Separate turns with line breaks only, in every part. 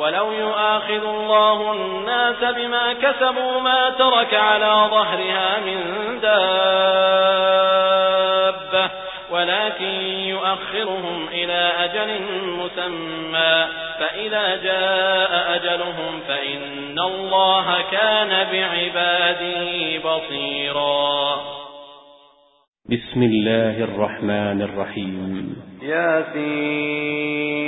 ولو يؤاخذ الله الناس بما كسبوا ما ترك على ظهرها من دابة ولكن يؤخرهم إلى أجل مسمى فإذا جاء أجلهم فإن الله كان بعباده بصيرا.
بسم الله الرحمن الرحيم.
ياسين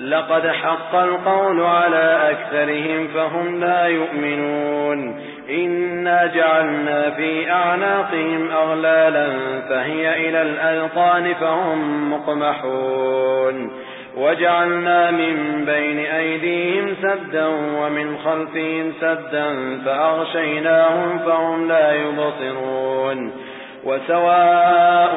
لقد حق القول على أكثرهم فهم لا يؤمنون. إنا جعلنا في أعناقهم أغلالا فهي إلى الألقان فهم مقمحون. وجعلنا من بين أيديهم سدا ومن خلفهم سدا فأغشيناهم فهم لا يبصرون. وسواء